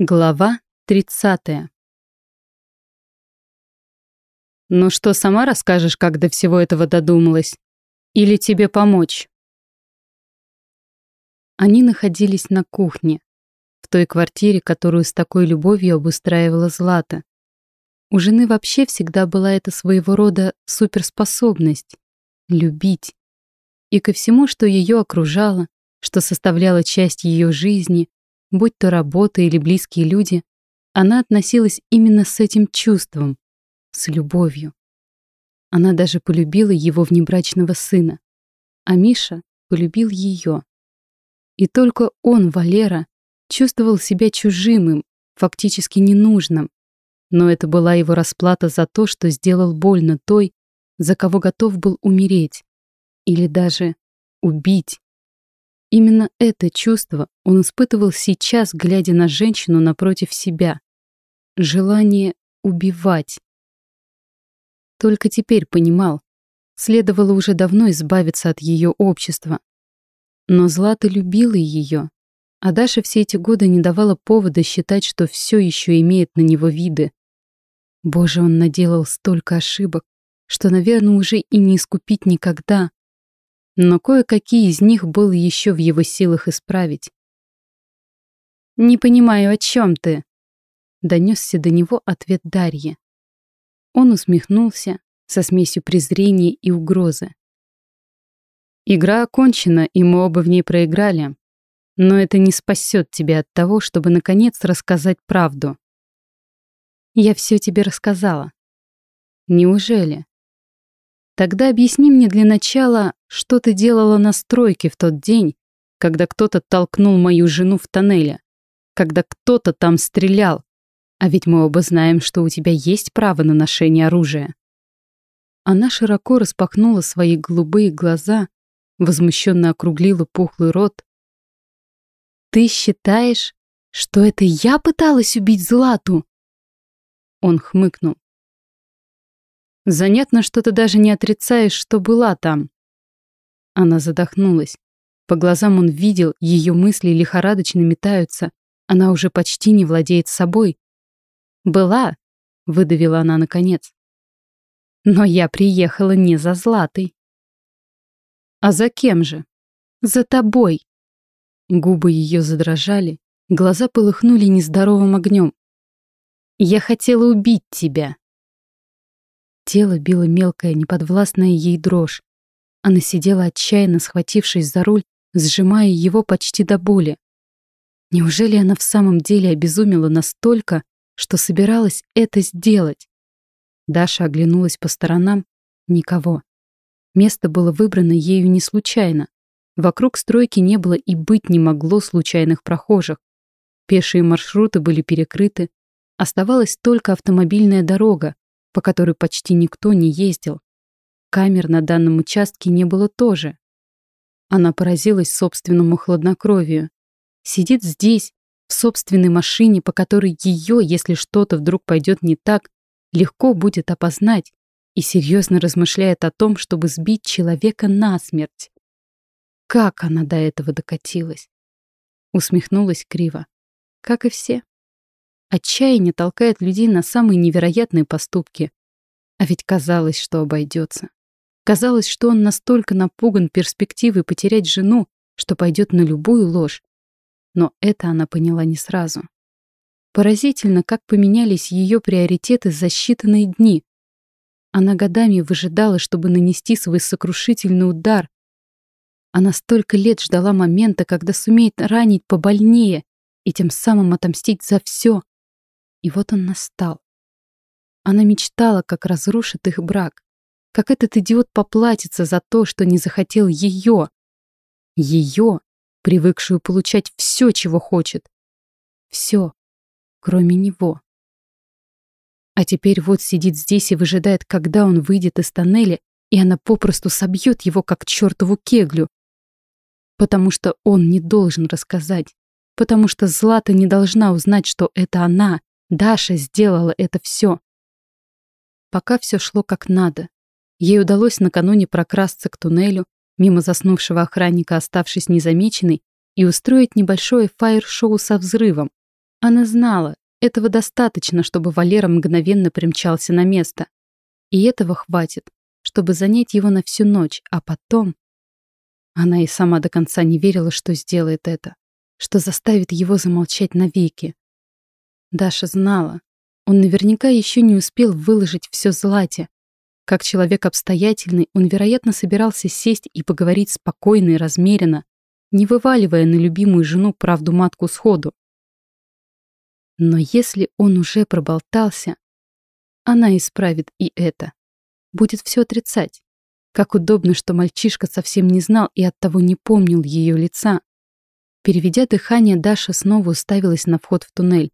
Глава 30. Ну что, сама расскажешь, как до всего этого додумалась? Или тебе помочь? Они находились на кухне, в той квартире, которую с такой любовью обустраивала Злата. У жены вообще всегда была эта своего рода суперспособность — любить. И ко всему, что ее окружало, что составляло часть ее жизни, будь то работа или близкие люди, она относилась именно с этим чувством, с любовью. Она даже полюбила его внебрачного сына, а Миша полюбил ее. И только он, Валера, чувствовал себя чужим им, фактически ненужным. Но это была его расплата за то, что сделал больно той, за кого готов был умереть. Или даже убить. Именно это чувство он испытывал сейчас, глядя на женщину напротив себя. Желание убивать. Только теперь понимал, следовало уже давно избавиться от ее общества. Но Злата любила ее, а Даша все эти годы не давала повода считать, что все еще имеет на него виды. Боже, он наделал столько ошибок, что, наверное, уже и не искупить никогда но кое-какие из них было еще в его силах исправить. «Не понимаю, о чем ты?» — донесся до него ответ Дарьи. Он усмехнулся со смесью презрения и угрозы. «Игра окончена, и мы оба в ней проиграли. Но это не спасет тебя от того, чтобы наконец рассказать правду». «Я все тебе рассказала». «Неужели?» Тогда объясни мне для начала, что ты делала на стройке в тот день, когда кто-то толкнул мою жену в тоннеле, когда кто-то там стрелял. А ведь мы оба знаем, что у тебя есть право на ношение оружия. Она широко распахнула свои голубые глаза, возмущенно округлила пухлый рот. «Ты считаешь, что это я пыталась убить Злату?» Он хмыкнул. Занятно, что ты даже не отрицаешь, что была там. Она задохнулась. По глазам он видел, ее мысли лихорадочно метаются. Она уже почти не владеет собой. «Была», — выдавила она наконец. «Но я приехала не за Златой». «А за кем же?» «За тобой». Губы ее задрожали, глаза полыхнули нездоровым огнем. «Я хотела убить тебя», Тело било мелкая, неподвластная ей дрожь. Она сидела отчаянно, схватившись за руль, сжимая его почти до боли. Неужели она в самом деле обезумела настолько, что собиралась это сделать? Даша оглянулась по сторонам. Никого. Место было выбрано ею не случайно. Вокруг стройки не было и быть не могло случайных прохожих. Пешие маршруты были перекрыты. Оставалась только автомобильная дорога, по которой почти никто не ездил. Камер на данном участке не было тоже. Она поразилась собственному хладнокровию. Сидит здесь, в собственной машине, по которой ее, если что-то вдруг пойдет не так, легко будет опознать, и серьезно размышляет о том, чтобы сбить человека насмерть. Как она до этого докатилась? Усмехнулась криво. Как и все. Отчаяние толкает людей на самые невероятные поступки. А ведь казалось, что обойдется. Казалось, что он настолько напуган перспективой потерять жену, что пойдет на любую ложь. Но это она поняла не сразу. Поразительно, как поменялись ее приоритеты за считанные дни. Она годами выжидала, чтобы нанести свой сокрушительный удар. Она столько лет ждала момента, когда сумеет ранить побольнее и тем самым отомстить за все, и вот он настал. Она мечтала, как разрушит их брак, как этот идиот поплатится за то, что не захотел ее. Ее, привыкшую получать все, чего хочет. Все, кроме него. А теперь вот сидит здесь и выжидает, когда он выйдет из тоннеля, и она попросту собьет его, как чертову кеглю. Потому что он не должен рассказать. Потому что Злата не должна узнать, что это она, Даша сделала это все. Пока все шло как надо. Ей удалось накануне прокрасться к туннелю, мимо заснувшего охранника, оставшись незамеченной, и устроить небольшое фаер-шоу со взрывом. Она знала, этого достаточно, чтобы Валера мгновенно примчался на место. И этого хватит, чтобы занять его на всю ночь, а потом... Она и сама до конца не верила, что сделает это, что заставит его замолчать навеки. Даша знала, он наверняка еще не успел выложить все Злате. Как человек обстоятельный, он, вероятно, собирался сесть и поговорить спокойно и размеренно, не вываливая на любимую жену правду матку сходу. Но если он уже проболтался, она исправит и это. Будет все отрицать. Как удобно, что мальчишка совсем не знал и оттого не помнил ее лица. Переведя дыхание, Даша снова уставилась на вход в туннель.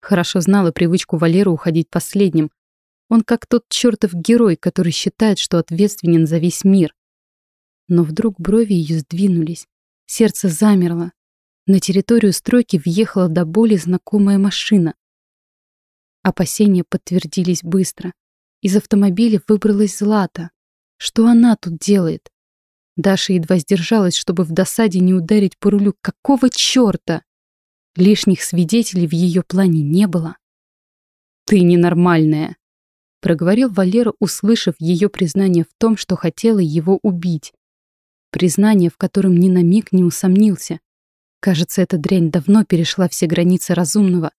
Хорошо знала привычку Валеры уходить последним. Он как тот чертов герой, который считает, что ответственен за весь мир. Но вдруг брови ее сдвинулись. Сердце замерло. На территорию стройки въехала до боли знакомая машина. Опасения подтвердились быстро. Из автомобиля выбралась Злата. Что она тут делает? Даша едва сдержалась, чтобы в досаде не ударить по рулю. Какого чёрта? Лишних свидетелей в ее плане не было. «Ты ненормальная», — проговорил Валера, услышав ее признание в том, что хотела его убить. Признание, в котором ни на миг не усомнился. Кажется, эта дрянь давно перешла все границы разумного.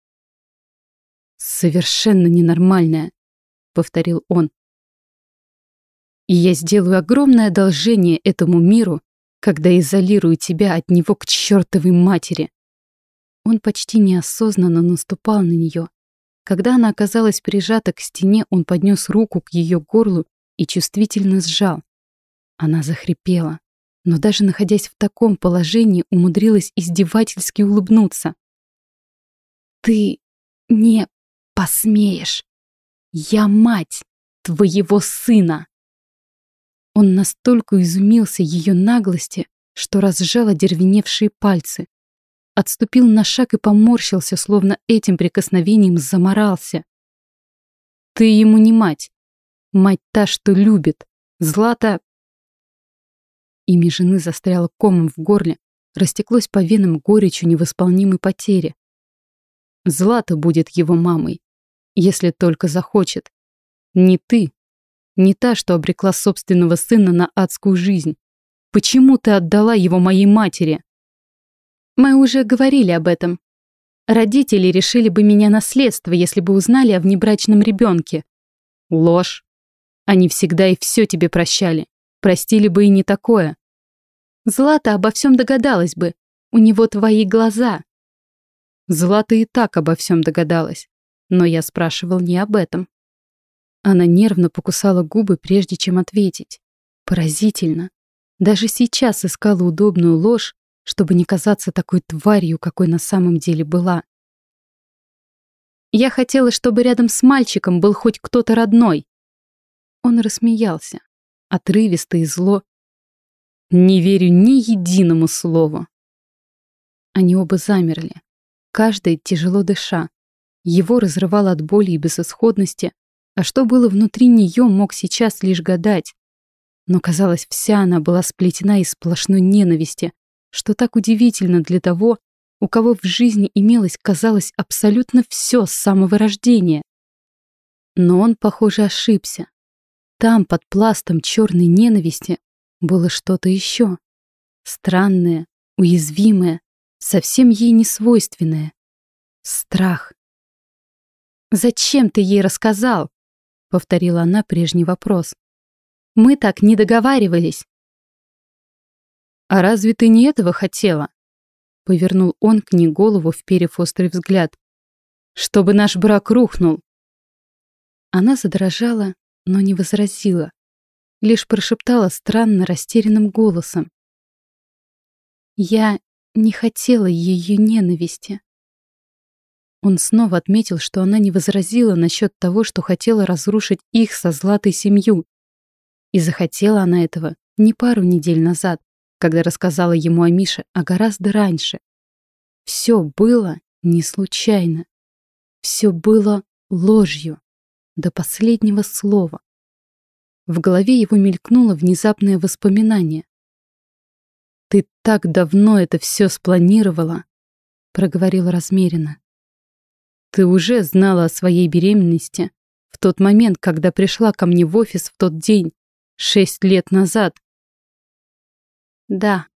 «Совершенно ненормальная», — повторил он. «И я сделаю огромное одолжение этому миру, когда изолирую тебя от него к чертовой матери». Он почти неосознанно наступал на нее. Когда она оказалась прижата к стене, он поднес руку к ее горлу и чувствительно сжал. Она захрипела но даже находясь в таком положении, умудрилась издевательски улыбнуться. «Ты не посмеешь! Я мать твоего сына!» Он настолько изумился ее наглости, что разжал одервеневшие пальцы. Отступил на шаг и поморщился, словно этим прикосновением заморался. «Ты ему не мать. Мать та, что любит. Злата Имя жены застряло комом в горле, растеклось по венам горечью невосполнимой потери. Злата будет его мамой, если только захочет. Не ты, не та, что обрекла собственного сына на адскую жизнь. Почему ты отдала его моей матери? Мы уже говорили об этом. Родители решили бы меня наследство, если бы узнали о внебрачном ребенке. Ложь. Они всегда и все тебе прощали. Простили бы и не такое. Злата обо всем догадалась бы. У него твои глаза. Злата и так обо всем догадалась. Но я спрашивал не об этом. Она нервно покусала губы, прежде чем ответить. Поразительно. Даже сейчас искала удобную ложь, чтобы не казаться такой тварью, какой на самом деле была. Я хотела, чтобы рядом с мальчиком был хоть кто-то родной. Он рассмеялся, отрывисто и зло, не верю ни единому слову. Они оба замерли, каждый тяжело дыша. Его разрывало от боли и безысходности, а что было внутри нее, мог сейчас лишь гадать. Но, казалось, вся она была сплетена из сплошной ненависти, что так удивительно для того, у кого в жизни имелось, казалось, абсолютно все с самого рождения. Но он, похоже, ошибся. Там, под пластом черной ненависти, было что-то еще. Странное, уязвимое, совсем ей не свойственное. Страх. «Зачем ты ей рассказал?» — повторила она прежний вопрос. «Мы так не договаривались». «А разве ты не этого хотела?» — повернул он к ней голову, вперев острый взгляд. «Чтобы наш брак рухнул». Она задрожала, но не возразила лишь прошептала странно растерянным голосом. Я не хотела ее ненависти. Он снова отметил, что она не возразила насчет того, что хотела разрушить их со Златой семью. И захотела она этого не пару недель назад, когда рассказала ему о Мише, а гораздо раньше. Все было не случайно. Все было ложью до последнего слова. В голове его мелькнуло внезапное воспоминание. «Ты так давно это все спланировала», — проговорила размеренно. Ты уже знала о своей беременности в тот момент, когда пришла ко мне в офис в тот день, шесть лет назад. Да.